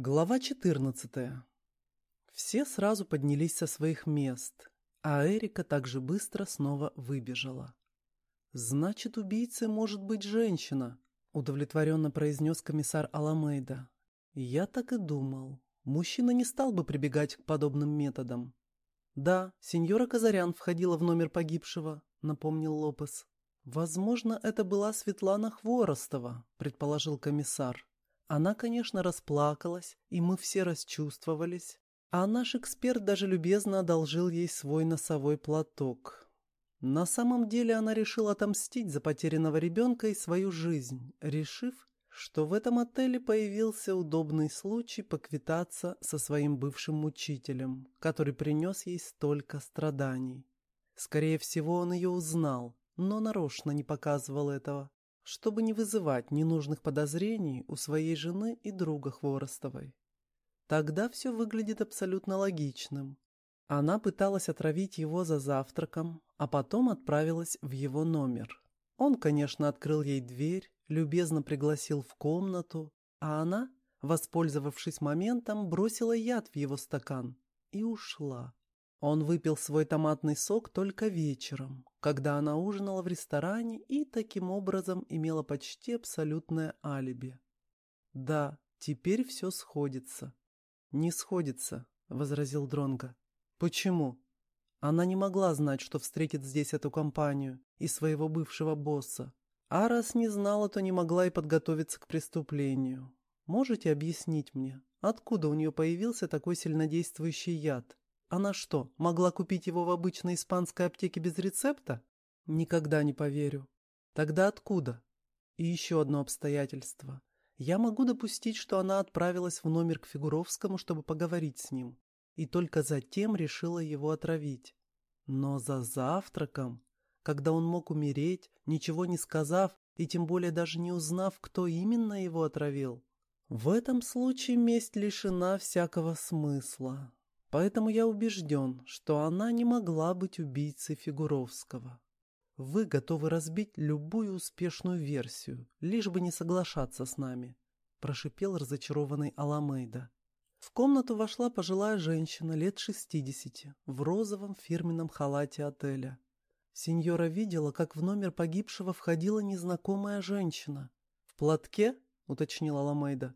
Глава 14. Все сразу поднялись со своих мест, а Эрика также быстро снова выбежала. «Значит, убийцей может быть женщина», — удовлетворенно произнес комиссар Аламейда. «Я так и думал. Мужчина не стал бы прибегать к подобным методам». «Да, сеньора Казарян входила в номер погибшего», — напомнил Лопес. «Возможно, это была Светлана Хворостова», — предположил комиссар. Она, конечно, расплакалась, и мы все расчувствовались, а наш эксперт даже любезно одолжил ей свой носовой платок. На самом деле она решила отомстить за потерянного ребенка и свою жизнь, решив, что в этом отеле появился удобный случай поквитаться со своим бывшим мучителем, который принес ей столько страданий. Скорее всего, он ее узнал, но нарочно не показывал этого, чтобы не вызывать ненужных подозрений у своей жены и друга Хворостовой. Тогда все выглядит абсолютно логичным. Она пыталась отравить его за завтраком, а потом отправилась в его номер. Он, конечно, открыл ей дверь, любезно пригласил в комнату, а она, воспользовавшись моментом, бросила яд в его стакан и ушла. Он выпил свой томатный сок только вечером, когда она ужинала в ресторане и таким образом имела почти абсолютное алиби. Да, теперь все сходится. Не сходится, возразил Дронго. Почему? Она не могла знать, что встретит здесь эту компанию и своего бывшего босса. А раз не знала, то не могла и подготовиться к преступлению. Можете объяснить мне, откуда у нее появился такой сильнодействующий яд? Она что, могла купить его в обычной испанской аптеке без рецепта? Никогда не поверю. Тогда откуда? И еще одно обстоятельство. Я могу допустить, что она отправилась в номер к Фигуровскому, чтобы поговорить с ним, и только затем решила его отравить. Но за завтраком, когда он мог умереть, ничего не сказав и тем более даже не узнав, кто именно его отравил, в этом случае месть лишена всякого смысла. Поэтому я убежден, что она не могла быть убийцей Фигуровского. Вы готовы разбить любую успешную версию, лишь бы не соглашаться с нами, прошипел разочарованный Аламейда. В комнату вошла пожилая женщина лет шестидесяти в розовом фирменном халате отеля. Сеньора видела, как в номер погибшего входила незнакомая женщина. «В платке?» — уточнила Аламейда.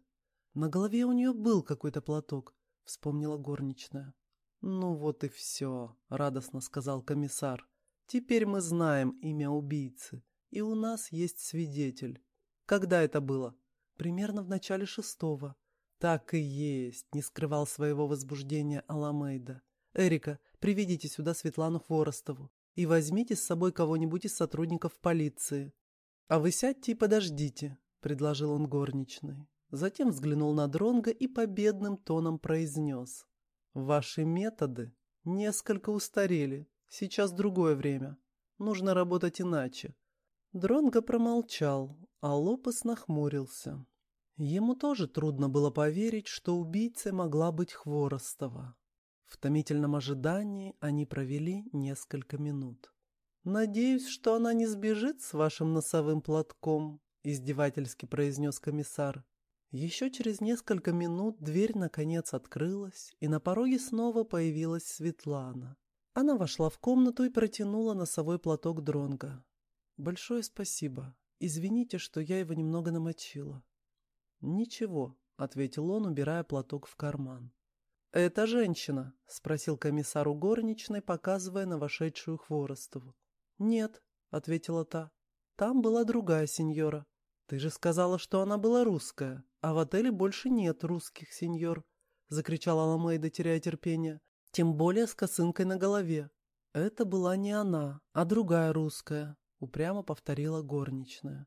«На голове у нее был какой-то платок. — вспомнила горничная. «Ну вот и все», — радостно сказал комиссар. «Теперь мы знаем имя убийцы, и у нас есть свидетель. Когда это было?» «Примерно в начале шестого». «Так и есть», — не скрывал своего возбуждения Аламейда. «Эрика, приведите сюда Светлану Хворостову и возьмите с собой кого-нибудь из сотрудников полиции». «А вы сядьте и подождите», — предложил он горничной. Затем взглянул на Дронга и победным тоном произнес. «Ваши методы несколько устарели. Сейчас другое время. Нужно работать иначе». Дронго промолчал, а Лопес нахмурился. Ему тоже трудно было поверить, что убийцей могла быть Хворостова. В томительном ожидании они провели несколько минут. «Надеюсь, что она не сбежит с вашим носовым платком», — издевательски произнес комиссар. Еще через несколько минут дверь наконец открылась, и на пороге снова появилась Светлана. Она вошла в комнату и протянула носовой платок Дронга. «Большое спасибо. Извините, что я его немного намочила». «Ничего», — ответил он, убирая платок в карман. «Это женщина?» — спросил комиссар у горничной, показывая на вошедшую Хворостову. «Нет», — ответила та. «Там была другая сеньора. Ты же сказала, что она была русская». «А в отеле больше нет русских, сеньор», — закричала Аламейда, теряя терпение. «Тем более с косынкой на голове». «Это была не она, а другая русская», — упрямо повторила горничная.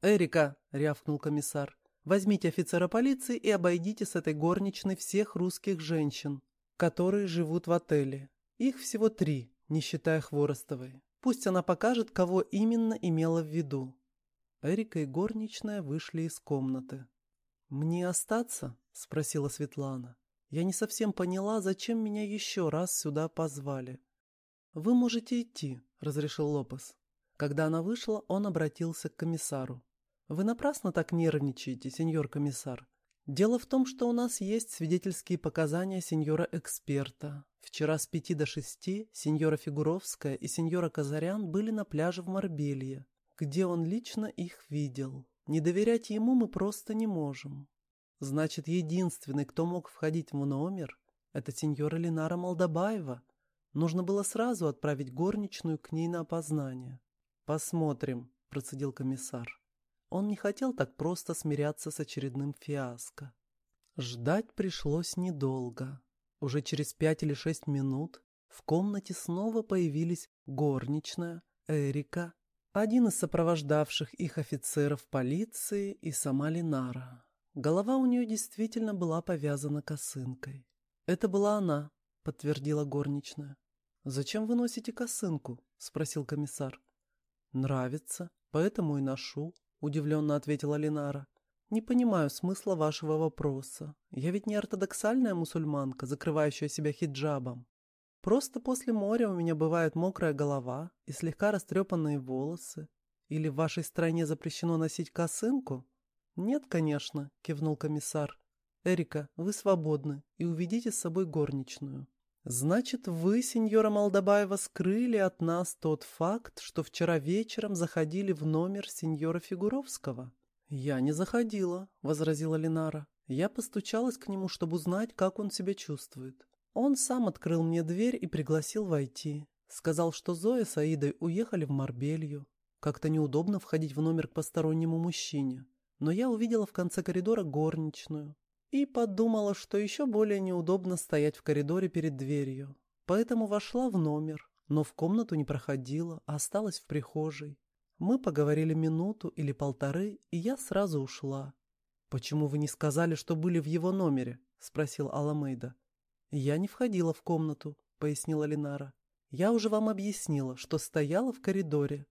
«Эрика», — рявкнул комиссар, — «возьмите офицера полиции и обойдите с этой горничной всех русских женщин, которые живут в отеле. Их всего три, не считая Хворостовой. Пусть она покажет, кого именно имела в виду». Эрика и горничная вышли из комнаты. «Мне остаться?» — спросила Светлана. «Я не совсем поняла, зачем меня еще раз сюда позвали». «Вы можете идти», — разрешил Лопес. Когда она вышла, он обратился к комиссару. «Вы напрасно так нервничаете, сеньор комиссар. Дело в том, что у нас есть свидетельские показания сеньора-эксперта. Вчера с пяти до шести сеньора Фигуровская и сеньора Казарян были на пляже в Марбелье, где он лично их видел. Не доверять ему мы просто не можем. Значит, единственный, кто мог входить в номер, это сеньора Ленара Молдобаева. Нужно было сразу отправить горничную к ней на опознание. «Посмотрим», — процедил комиссар. Он не хотел так просто смиряться с очередным фиаско. Ждать пришлось недолго. Уже через пять или шесть минут в комнате снова появились горничная, Эрика, один из сопровождавших их офицеров полиции и сама Линара. Голова у нее действительно была повязана косынкой. «Это была она», — подтвердила горничная. «Зачем вы носите косынку?» — спросил комиссар. «Нравится, поэтому и ношу», удивленно ответила Линара. «Не понимаю смысла вашего вопроса. Я ведь не ортодоксальная мусульманка, закрывающая себя хиджабом. Просто после моря у меня бывает мокрая голова и слегка растрепанные волосы. Или в вашей стране запрещено носить косынку?» «Нет, конечно», — кивнул комиссар. «Эрика, вы свободны и уведите с собой горничную». «Значит, вы, сеньора Молдобаева, скрыли от нас тот факт, что вчера вечером заходили в номер сеньора Фигуровского?» «Я не заходила», — возразила Ленара. «Я постучалась к нему, чтобы узнать, как он себя чувствует. Он сам открыл мне дверь и пригласил войти. Сказал, что Зоя с Аидой уехали в Марбелью. Как-то неудобно входить в номер к постороннему мужчине. Но я увидела в конце коридора горничную и подумала, что еще более неудобно стоять в коридоре перед дверью. Поэтому вошла в номер, но в комнату не проходила, а осталась в прихожей. Мы поговорили минуту или полторы, и я сразу ушла. «Почему вы не сказали, что были в его номере?» — спросил Аламейда. «Я не входила в комнату», — пояснила Линара. «Я уже вам объяснила, что стояла в коридоре».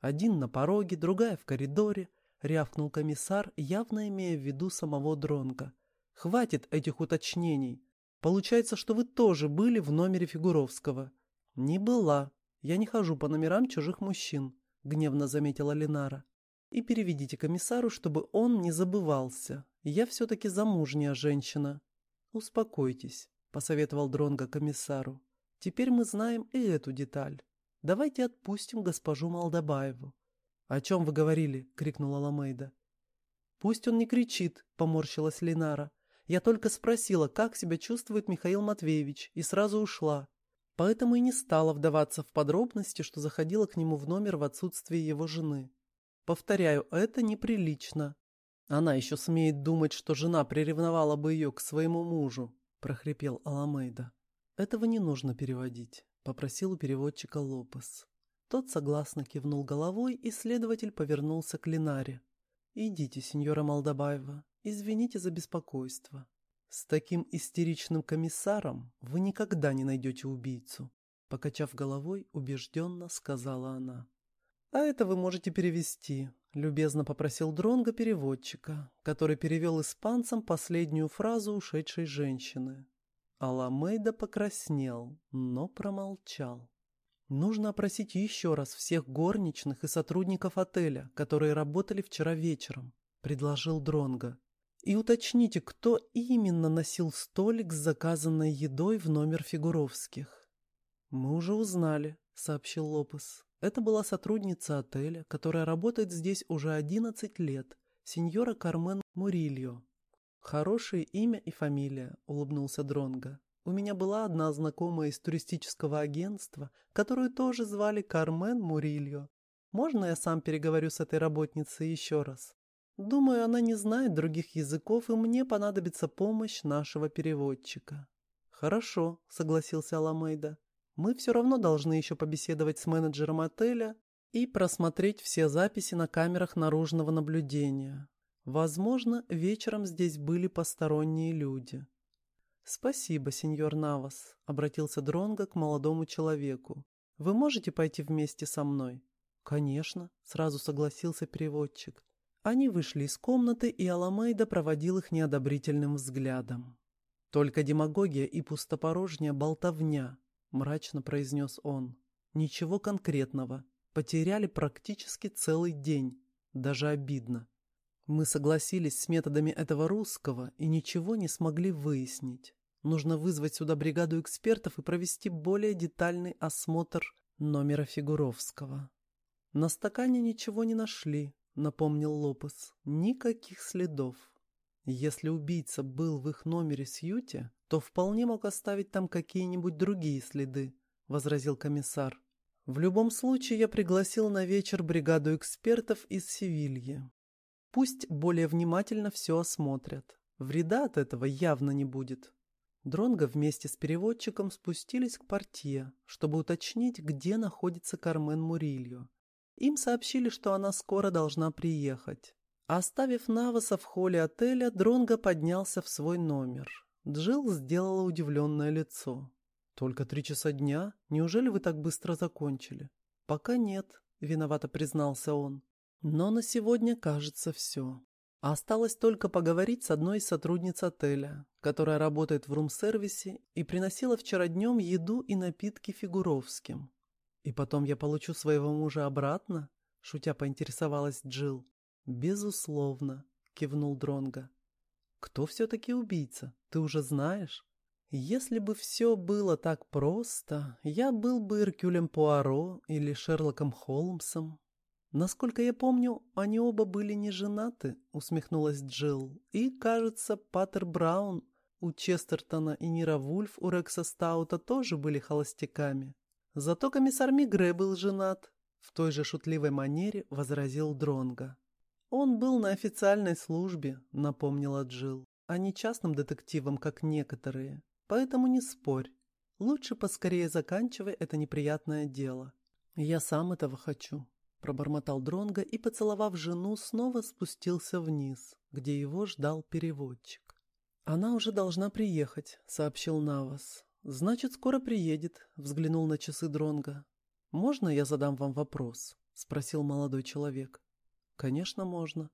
«Один на пороге, другая в коридоре», — рявкнул комиссар, явно имея в виду самого Дронга. Хватит этих уточнений. Получается, что вы тоже были в номере Фигуровского. Не была. Я не хожу по номерам чужих мужчин, гневно заметила Ленара. И переведите комиссару, чтобы он не забывался. Я все-таки замужняя женщина. Успокойтесь, посоветовал Дронга комиссару. Теперь мы знаем и эту деталь. Давайте отпустим госпожу Молдобаеву. «О чем вы говорили?» — крикнула Ламейда. «Пусть он не кричит», — поморщилась Ленара. Я только спросила, как себя чувствует Михаил Матвеевич, и сразу ушла. Поэтому и не стала вдаваться в подробности, что заходила к нему в номер в отсутствие его жены. Повторяю, это неприлично. Она еще смеет думать, что жена приревновала бы ее к своему мужу, прохрипел Аламейда. Этого не нужно переводить, попросил у переводчика Лопес. Тот согласно кивнул головой, и следователь повернулся к Линаре. «Идите, сеньора Молдобаева, Извините за беспокойство. С таким истеричным комиссаром вы никогда не найдете убийцу. Покачав головой, убежденно сказала она. А это вы можете перевести, любезно попросил Дронга переводчика, который перевел испанцам последнюю фразу ушедшей женщины. Аламейда покраснел, но промолчал. Нужно опросить еще раз всех горничных и сотрудников отеля, которые работали вчера вечером, предложил Дронга. И уточните, кто именно носил столик с заказанной едой в номер Фигуровских. Мы уже узнали, сообщил Лопес. Это была сотрудница отеля, которая работает здесь уже 11 лет, сеньора Кармен Мурильо. Хорошее имя и фамилия, улыбнулся Дронга. У меня была одна знакомая из туристического агентства, которую тоже звали Кармен Мурильо. Можно я сам переговорю с этой работницей еще раз? Думаю, она не знает других языков, и мне понадобится помощь нашего переводчика. Хорошо, согласился Аламейда. Мы все равно должны еще побеседовать с менеджером отеля и просмотреть все записи на камерах наружного наблюдения. Возможно, вечером здесь были посторонние люди. Спасибо, сеньор Навас, обратился Дронго к молодому человеку. Вы можете пойти вместе со мной? Конечно, сразу согласился переводчик. Они вышли из комнаты, и Аламейда проводил их неодобрительным взглядом. «Только демагогия и пустопорожняя болтовня», — мрачно произнес он. «Ничего конкретного. Потеряли практически целый день. Даже обидно». Мы согласились с методами этого русского и ничего не смогли выяснить. Нужно вызвать сюда бригаду экспертов и провести более детальный осмотр номера Фигуровского. На стакане ничего не нашли, напомнил Лопес. Никаких следов. Если убийца был в их номере с Юти, то вполне мог оставить там какие-нибудь другие следы, возразил комиссар. В любом случае я пригласил на вечер бригаду экспертов из Севильи. Пусть более внимательно все осмотрят. Вреда от этого явно не будет. Дронго вместе с переводчиком спустились к портье, чтобы уточнить, где находится Кармен Мурильо. Им сообщили, что она скоро должна приехать. Оставив Наваса в холле отеля, Дронго поднялся в свой номер. Джилл сделала удивленное лицо. «Только три часа дня? Неужели вы так быстро закончили?» «Пока нет», — виновато признался он. «Но на сегодня, кажется, все». Осталось только поговорить с одной из сотрудниц отеля, которая работает в рум-сервисе и приносила вчера днем еду и напитки Фигуровским. «И потом я получу своего мужа обратно?» — шутя поинтересовалась Джилл. «Безусловно», — кивнул Дронга. «Кто все-таки убийца? Ты уже знаешь?» «Если бы все было так просто, я был бы Иркюлем Пуаро или Шерлоком Холмсом, «Насколько я помню, они оба были не женаты», — усмехнулась Джилл. «И, кажется, Паттер Браун у Честертона и Нира Вульф у Рекса Стаута тоже были холостяками. Зато комиссар Мигре был женат», — в той же шутливой манере возразил Дронга. «Он был на официальной службе», — напомнила Джилл, «а не частным детективом, как некоторые. Поэтому не спорь. Лучше поскорее заканчивай это неприятное дело. Я сам этого хочу». Пробормотал Дронго и, поцеловав жену, снова спустился вниз, где его ждал переводчик. «Она уже должна приехать», — сообщил Навас. «Значит, скоро приедет», — взглянул на часы Дронга. «Можно я задам вам вопрос?» — спросил молодой человек. «Конечно, можно.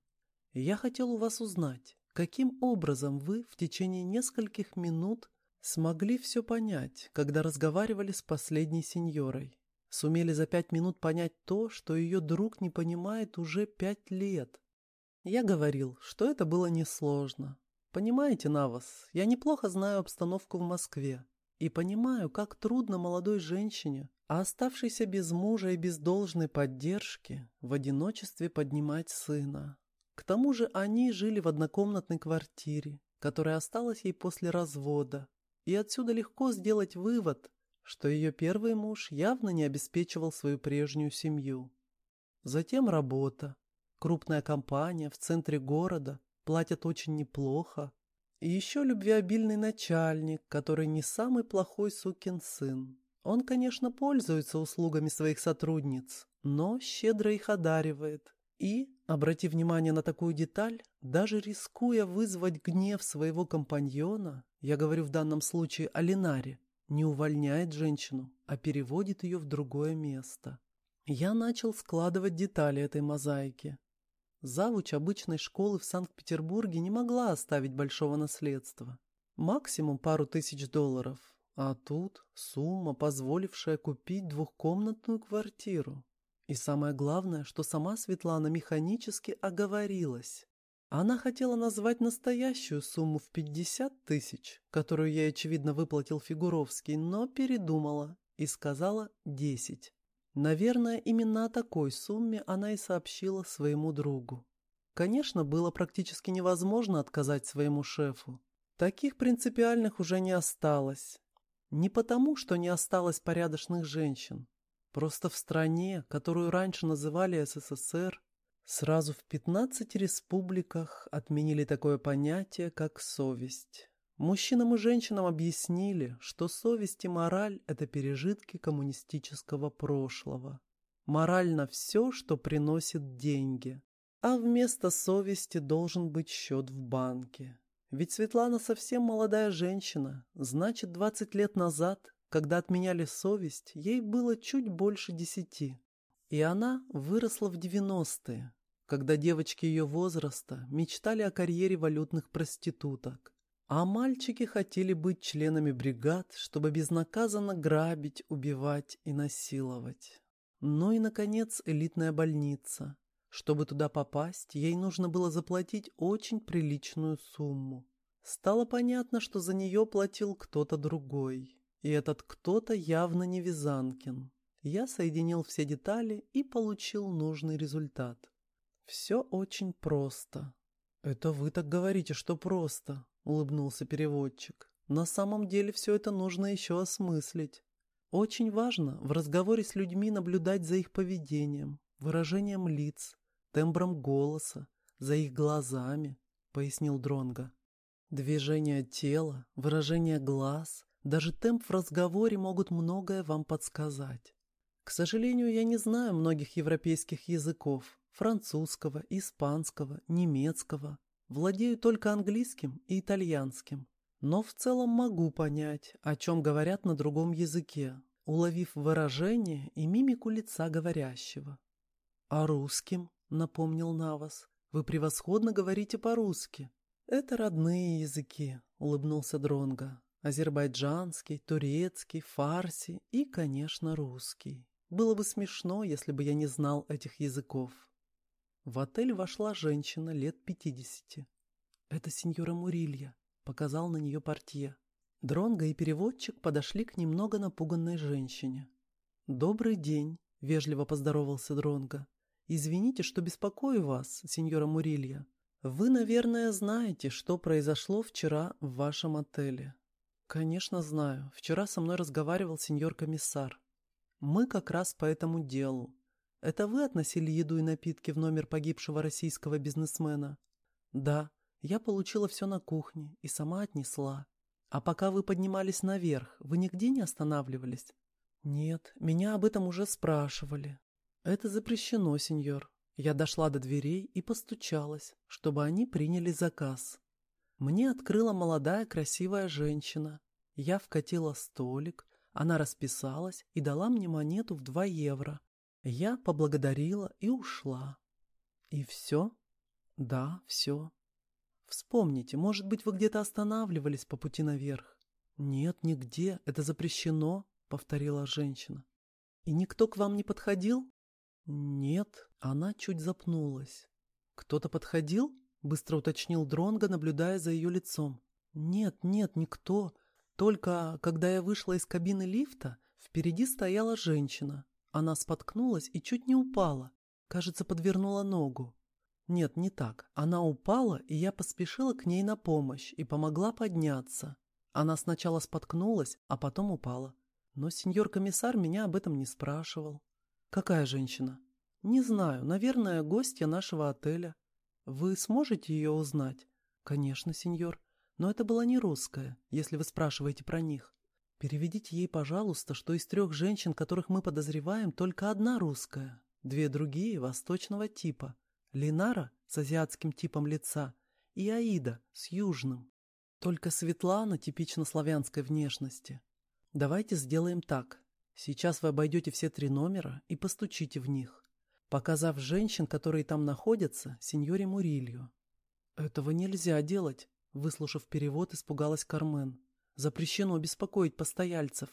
Я хотел у вас узнать, каким образом вы в течение нескольких минут смогли все понять, когда разговаривали с последней сеньорой?» Сумели за пять минут понять то, что ее друг не понимает уже пять лет. Я говорил, что это было несложно. Понимаете, Навас, я неплохо знаю обстановку в Москве. И понимаю, как трудно молодой женщине, а оставшейся без мужа и без должной поддержки, в одиночестве поднимать сына. К тому же они жили в однокомнатной квартире, которая осталась ей после развода. И отсюда легко сделать вывод, что ее первый муж явно не обеспечивал свою прежнюю семью. Затем работа. Крупная компания в центре города, платят очень неплохо. И еще любвеобильный начальник, который не самый плохой сукин сын. Он, конечно, пользуется услугами своих сотрудниц, но щедро их одаривает. И, обрати внимание на такую деталь, даже рискуя вызвать гнев своего компаньона, я говорю в данном случае о Ленаре, не увольняет женщину, а переводит ее в другое место. Я начал складывать детали этой мозаики. Завуч обычной школы в Санкт-Петербурге не могла оставить большого наследства. Максимум пару тысяч долларов. А тут сумма, позволившая купить двухкомнатную квартиру. И самое главное, что сама Светлана механически оговорилась. Она хотела назвать настоящую сумму в 50 тысяч, которую ей, очевидно, выплатил Фигуровский, но передумала и сказала 10. Наверное, именно о такой сумме она и сообщила своему другу. Конечно, было практически невозможно отказать своему шефу. Таких принципиальных уже не осталось. Не потому, что не осталось порядочных женщин. Просто в стране, которую раньше называли СССР, Сразу в 15 республиках отменили такое понятие, как совесть. Мужчинам и женщинам объяснили, что совесть и мораль – это пережитки коммунистического прошлого. Мораль на все, что приносит деньги. А вместо совести должен быть счет в банке. Ведь Светлана совсем молодая женщина, значит, 20 лет назад, когда отменяли совесть, ей было чуть больше десяти. И она выросла в 90-е, когда девочки ее возраста мечтали о карьере валютных проституток, а мальчики хотели быть членами бригад, чтобы безнаказанно грабить, убивать и насиловать. Ну и, наконец, элитная больница, Чтобы туда попасть, ей нужно было заплатить очень приличную сумму. Стало понятно, что за нее платил кто-то другой. И этот кто-то явно не Визанкин. Я соединил все детали и получил нужный результат. Все очень просто. «Это вы так говорите, что просто», — улыбнулся переводчик. «На самом деле все это нужно еще осмыслить. Очень важно в разговоре с людьми наблюдать за их поведением, выражением лиц, тембром голоса, за их глазами, пояснил Дронга. Движение тела, выражение глаз, даже темп в разговоре могут многое вам подсказать. К сожалению, я не знаю многих европейских языков, французского, испанского, немецкого. Владею только английским и итальянским. Но в целом могу понять, о чем говорят на другом языке, уловив выражение и мимику лица говорящего. А русским? — напомнил Навас. «Вы превосходно говорите по-русски». «Это родные языки», — улыбнулся Дронга. «Азербайджанский, турецкий, фарси и, конечно, русский. Было бы смешно, если бы я не знал этих языков». В отель вошла женщина лет пятидесяти. «Это сеньора Мурилья», — показал на нее портье. Дронго и переводчик подошли к немного напуганной женщине. «Добрый день», — вежливо поздоровался Дронго. «Извините, что беспокою вас, сеньора Мурилья. Вы, наверное, знаете, что произошло вчера в вашем отеле». «Конечно, знаю. Вчера со мной разговаривал сеньор-комиссар. Мы как раз по этому делу. Это вы относили еду и напитки в номер погибшего российского бизнесмена?» «Да. Я получила все на кухне и сама отнесла. А пока вы поднимались наверх, вы нигде не останавливались?» «Нет, меня об этом уже спрашивали. «Это запрещено, сеньор». Я дошла до дверей и постучалась, чтобы они приняли заказ. Мне открыла молодая красивая женщина. Я вкатила столик, она расписалась и дала мне монету в два евро. Я поблагодарила и ушла. И все? Да, все. Вспомните, может быть, вы где-то останавливались по пути наверх? Нет, нигде, это запрещено, повторила женщина. И никто к вам не подходил? «Нет», — она чуть запнулась. «Кто-то подходил?» — быстро уточнил Дронго, наблюдая за ее лицом. «Нет, нет, никто. Только, когда я вышла из кабины лифта, впереди стояла женщина. Она споткнулась и чуть не упала. Кажется, подвернула ногу. Нет, не так. Она упала, и я поспешила к ней на помощь и помогла подняться. Она сначала споткнулась, а потом упала. Но сеньор-комиссар меня об этом не спрашивал. «Какая женщина?» «Не знаю. Наверное, гостья нашего отеля. Вы сможете ее узнать?» «Конечно, сеньор. Но это была не русская, если вы спрашиваете про них. Переведите ей, пожалуйста, что из трех женщин, которых мы подозреваем, только одна русская, две другие восточного типа. Линара с азиатским типом лица и Аида с южным. Только Светлана типично славянской внешности. Давайте сделаем так. Сейчас вы обойдете все три номера и постучите в них, показав женщин, которые там находятся, сеньоре Мурилью. «Этого нельзя делать», — выслушав перевод, испугалась Кармен. «Запрещено беспокоить постояльцев».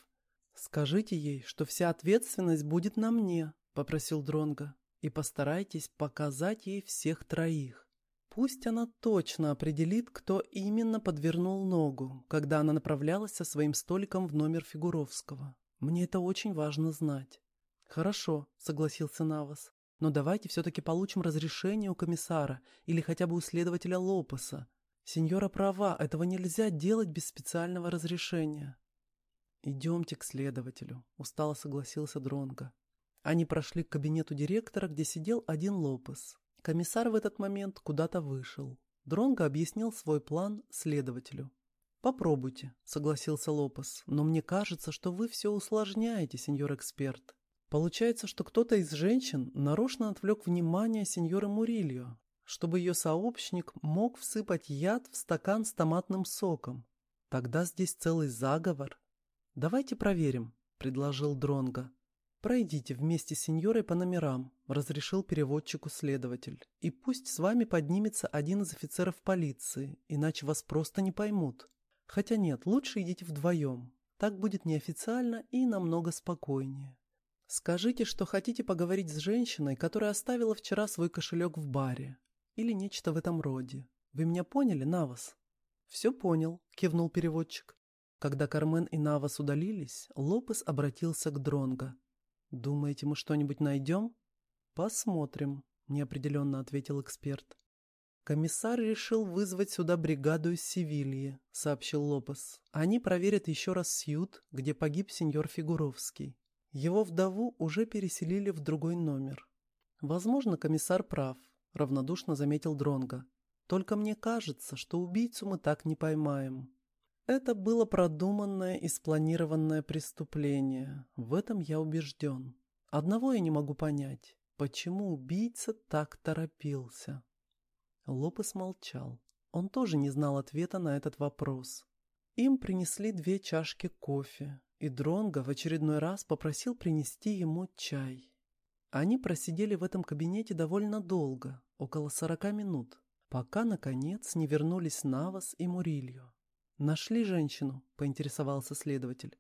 «Скажите ей, что вся ответственность будет на мне», — попросил Дронга, «и постарайтесь показать ей всех троих. Пусть она точно определит, кто именно подвернул ногу, когда она направлялась со своим столиком в номер Фигуровского. Мне это очень важно знать. Хорошо, согласился Навас. Но давайте все-таки получим разрешение у комиссара или хотя бы у следователя Лопеса. Сеньора права, этого нельзя делать без специального разрешения. Идемте к следователю, устало согласился Дронго. Они прошли к кабинету директора, где сидел один Лопес. Комиссар в этот момент куда-то вышел. Дронго объяснил свой план следователю. «Попробуйте», — согласился Лопес, «но мне кажется, что вы все усложняете, сеньор-эксперт. Получается, что кто-то из женщин нарочно отвлек внимание сеньора Мурильо, чтобы ее сообщник мог всыпать яд в стакан с томатным соком. Тогда здесь целый заговор. Давайте проверим, предложил Дронга. Пройдите вместе с сеньорой по номерам, разрешил переводчику следователь. И пусть с вами поднимется один из офицеров полиции, иначе вас просто не поймут. Хотя нет, лучше идите вдвоем. Так будет неофициально и намного спокойнее. Скажите, что хотите поговорить с женщиной, которая оставила вчера свой кошелек в баре. Или нечто в этом роде. Вы меня поняли, Навас? Все понял, кивнул переводчик. Когда Кармен и Навас удалились, Лопес обратился к Дронго. «Думаете, мы что-нибудь найдем?» «Посмотрим», — неопределенно ответил эксперт. «Комиссар решил вызвать сюда бригаду из Севильи», — сообщил Лопес. «Они проверят еще раз Сьют, где погиб сеньор Фигуровский. Его вдову уже переселили в другой номер. Возможно, комиссар прав, равнодушно заметил Дронга. Только мне кажется, что убийцу мы так не поймаем. Это было продуманное и спланированное преступление. В этом я убежден. Одного я не могу понять. Почему убийца так торопился? Лопес молчал. Он тоже не знал ответа на этот вопрос. Им принесли две чашки кофе, и Дронго в очередной раз попросил принести ему чай. Они просидели в этом кабинете довольно долго, около сорока минут, пока, наконец, не вернулись Навас и Мурильо. «Нашли женщину?» — поинтересовался следователь.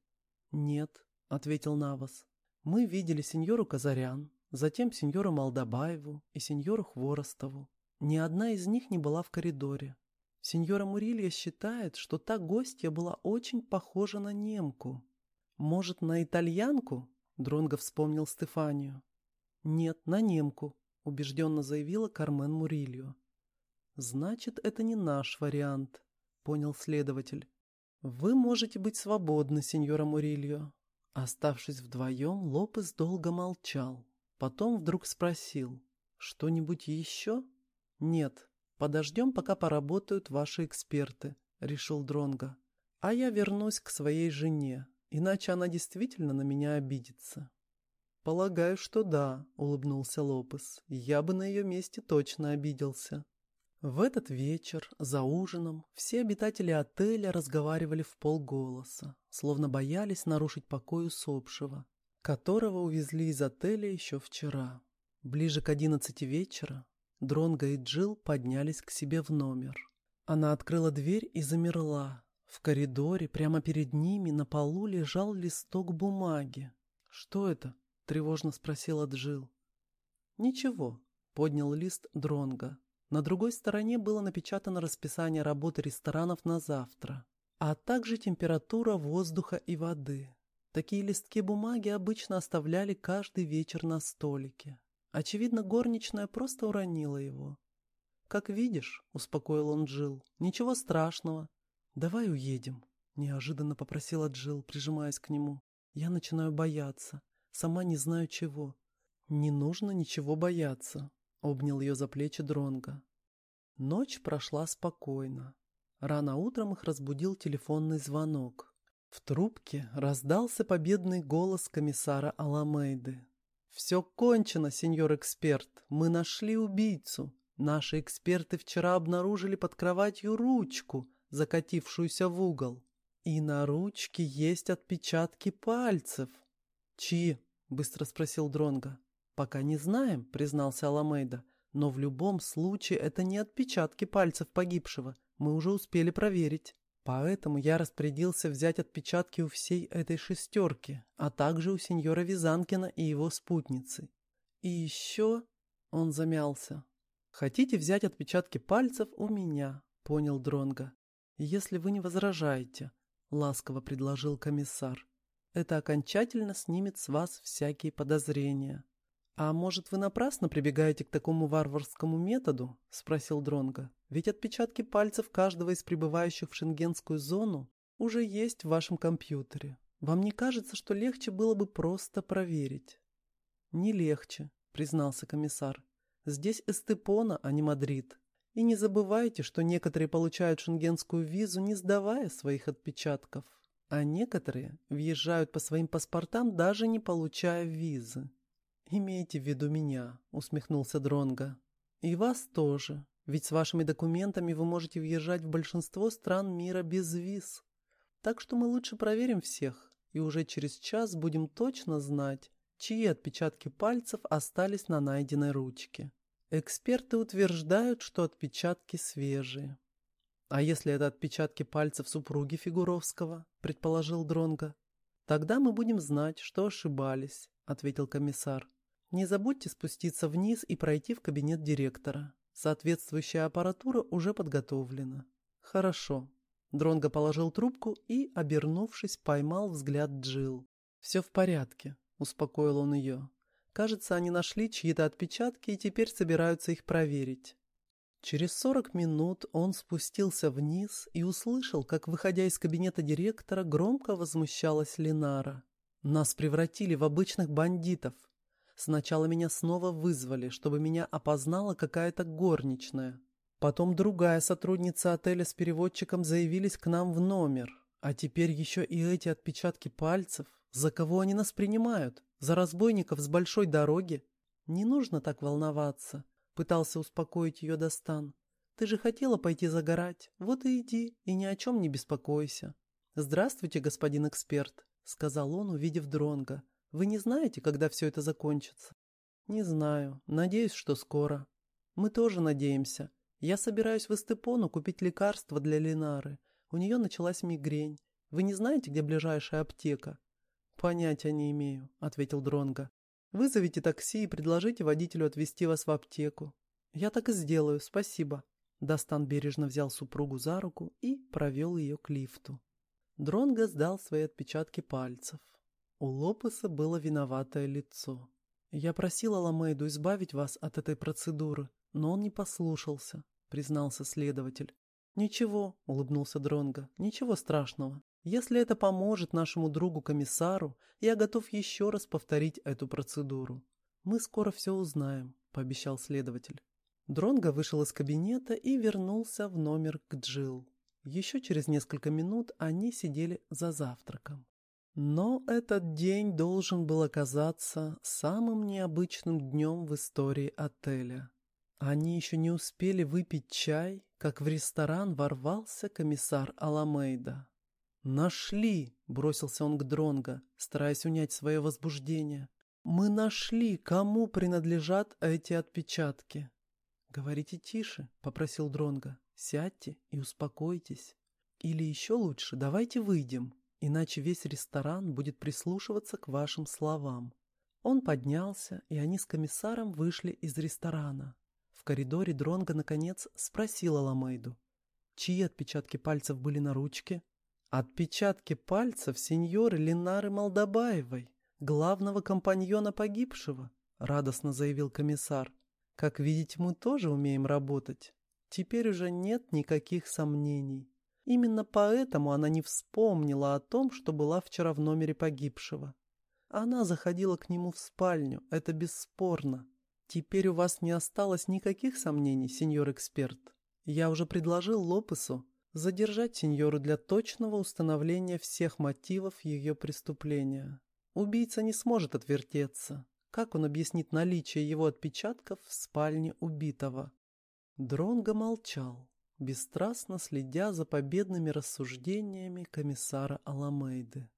«Нет», — ответил Навас. «Мы видели сеньору Казарян, затем сеньору Молдобаеву и сеньору Хворостову. Ни одна из них не была в коридоре. Сеньора Мурилья считает, что та гостья была очень похожа на немку, «Может, на итальянку?» — Дронго вспомнил Стефанию. «Нет, на немку», — убежденно заявила Кармен Мурильо. «Значит, это не наш вариант», — понял следователь. «Вы можете быть свободны, сеньора Мурильо». Оставшись вдвоем, Лопес долго молчал. Потом вдруг спросил. «Что-нибудь еще?» «Нет. Подождем, пока поработают ваши эксперты», — решил Дронго. «А я вернусь к своей жене. Иначе она действительно на меня обидится. «Полагаю, что да», — улыбнулся Лопес. «Я бы на ее месте точно обиделся». В этот вечер, за ужином, все обитатели отеля разговаривали в полголоса, словно боялись нарушить покой усопшего, которого увезли из отеля еще вчера. Ближе к одиннадцати вечера Дронго и Джилл поднялись к себе в номер. Она открыла дверь и замерла, в коридоре прямо перед ними на полу лежал листок бумаги. «Что это?» — тревожно спросила Джил. «Ничего», — поднял лист Дронга. На другой стороне было напечатано расписание работы ресторанов на завтра, а также температура воздуха и воды. Такие листки бумаги обычно оставляли каждый вечер на столике. Очевидно, горничная просто уронила его. «Как видишь», — успокоил он Джил, — «ничего страшного. «Давай уедем», — неожиданно попросила Джилл, прижимаясь к нему. «Я начинаю бояться. Сама не знаю чего». «Не нужно ничего бояться», — обнял ее за плечи Дронга. Ночь прошла спокойно. Рано утром их разбудил телефонный звонок. В трубке раздался победный голос комиссара Аламейды. «Все кончено, сеньор эксперт. Мы нашли убийцу. Наши эксперты вчера обнаружили под кроватью ручку, закатившуюся в угол. И на ручке есть отпечатки пальцев. «Чьи?» — быстро спросил Дронга. «Пока не знаем», — признался Аламейда. «Но в любом случае это не отпечатки пальцев погибшего. Мы уже успели проверить. Поэтому я распорядился взять отпечатки у всей этой шестерки, а также у сеньора Визанкина и его спутницы. И еще...» — он замялся. «Хотите взять отпечатки пальцев у меня?» — понял Дронга. «Если вы не возражаете», — ласково предложил комиссар, «это окончательно снимет с вас всякие подозрения». «А может, вы напрасно прибегаете к такому варварскому методу?» — спросил Дронго. «Ведь отпечатки пальцев каждого из прибывающих в шенгенскую зону уже есть в вашем компьютере. Вам не кажется, что легче было бы просто проверить?» «Не легче», — признался комиссар. «Здесь Эстепона, а не Мадрид. И не забывайте, что некоторые получают шенгенскую визу, не сдавая своих отпечатков, а некоторые въезжают по своим паспортам, даже не получая визы. «Имейте в виду меня», — усмехнулся Дронга. «И вас тоже, ведь с вашими документами вы можете въезжать в большинство стран мира без виз. Так что мы лучше проверим всех, и уже через час будем точно знать, чьи отпечатки пальцев остались на найденной ручке». Эксперты утверждают, что отпечатки свежие. А если это отпечатки пальцев супруги Фигуровского, предположил Дронга, Тогда мы будем знать, что ошибались, ответил комиссар. Не забудьте спуститься вниз и пройти в кабинет директора. Соответствующая аппаратура уже подготовлена. Хорошо. Дронго положил трубку и, обернувшись, поймал взгляд Джил. Все в порядке, успокоил он ее. Кажется, они нашли чьи-то отпечатки и теперь собираются их проверить. Через сорок минут он спустился вниз и услышал, как, выходя из кабинета директора, громко возмущалась Ленара. «Нас превратили в обычных бандитов. Сначала меня снова вызвали, чтобы меня опознала какая-то горничная. Потом другая сотрудница отеля с переводчиком заявились к нам в номер. А теперь еще и эти отпечатки пальцев. За кого они нас принимают? За разбойников с большой дороги? Не нужно так волноваться, пытался успокоить ее Достан. Ты же хотела пойти загорать. Вот и иди, и ни о чем не беспокойся. Здравствуйте, господин эксперт, сказал он, увидев Дронга. Вы не знаете, когда все это закончится? Не знаю. Надеюсь, что скоро. Мы тоже надеемся. Я собираюсь в Эстепону купить лекарство для Ленары. У нее началась мигрень. Вы не знаете, где ближайшая аптека? Понятия не имею, ответил Дронга. Вызовите такси и предложите водителю отвезти вас в аптеку. Я так и сделаю, спасибо. Дастан бережно взял супругу за руку и провел ее к лифту. Дронго сдал свои отпечатки пальцев. У Лопеса было виноватое лицо. «Я просила Ламейду избавить вас от этой процедуры, но он не послушался», — признался следователь. «Ничего», — улыбнулся Дронго, — «ничего страшного. Если это поможет нашему другу-комиссару, я готов еще раз повторить эту процедуру. Мы скоро все узнаем», — пообещал следователь. Дронго вышел из кабинета и вернулся в номер к Джил. Еще через несколько минут они сидели за завтраком. Но этот день должен был оказаться самым необычным днем в истории отеля. Они еще не успели выпить чай, как в ресторан ворвался комиссар Аламейда. «Нашли!» — бросился он к Дронго, стараясь унять свое возбуждение. «Мы нашли, кому принадлежат эти отпечатки!» «Говорите тише», — попросил Дронго. «Сядьте и успокойтесь. Или еще лучше, давайте выйдем, иначе весь ресторан будет прислушиваться к вашим словам. Он поднялся, и они с комиссаром вышли из ресторана. В коридоре Дронго наконец спросила Ламейду, чьи отпечатки пальцев были на ручке. Отпечатки пальцев сеньоры Ленары Молдобаевой, главного компаньона погибшего, радостно заявил комиссар. Как видите, мы тоже умеем работать. Теперь уже нет никаких сомнений. Именно поэтому она не вспомнила о том, что была вчера в номере погибшего. Она заходила к нему в спальню, это бесспорно. Теперь у вас не осталось никаких сомнений, сеньор эксперт. Я уже предложил Лопесу задержать сеньору для точного установления всех мотивов ее преступления. Убийца не сможет отвертеться. Как он объяснит наличие его отпечатков в спальне убитого? Дронго молчал бесстрастно следя за победными рассуждениями комиссара Аламейды.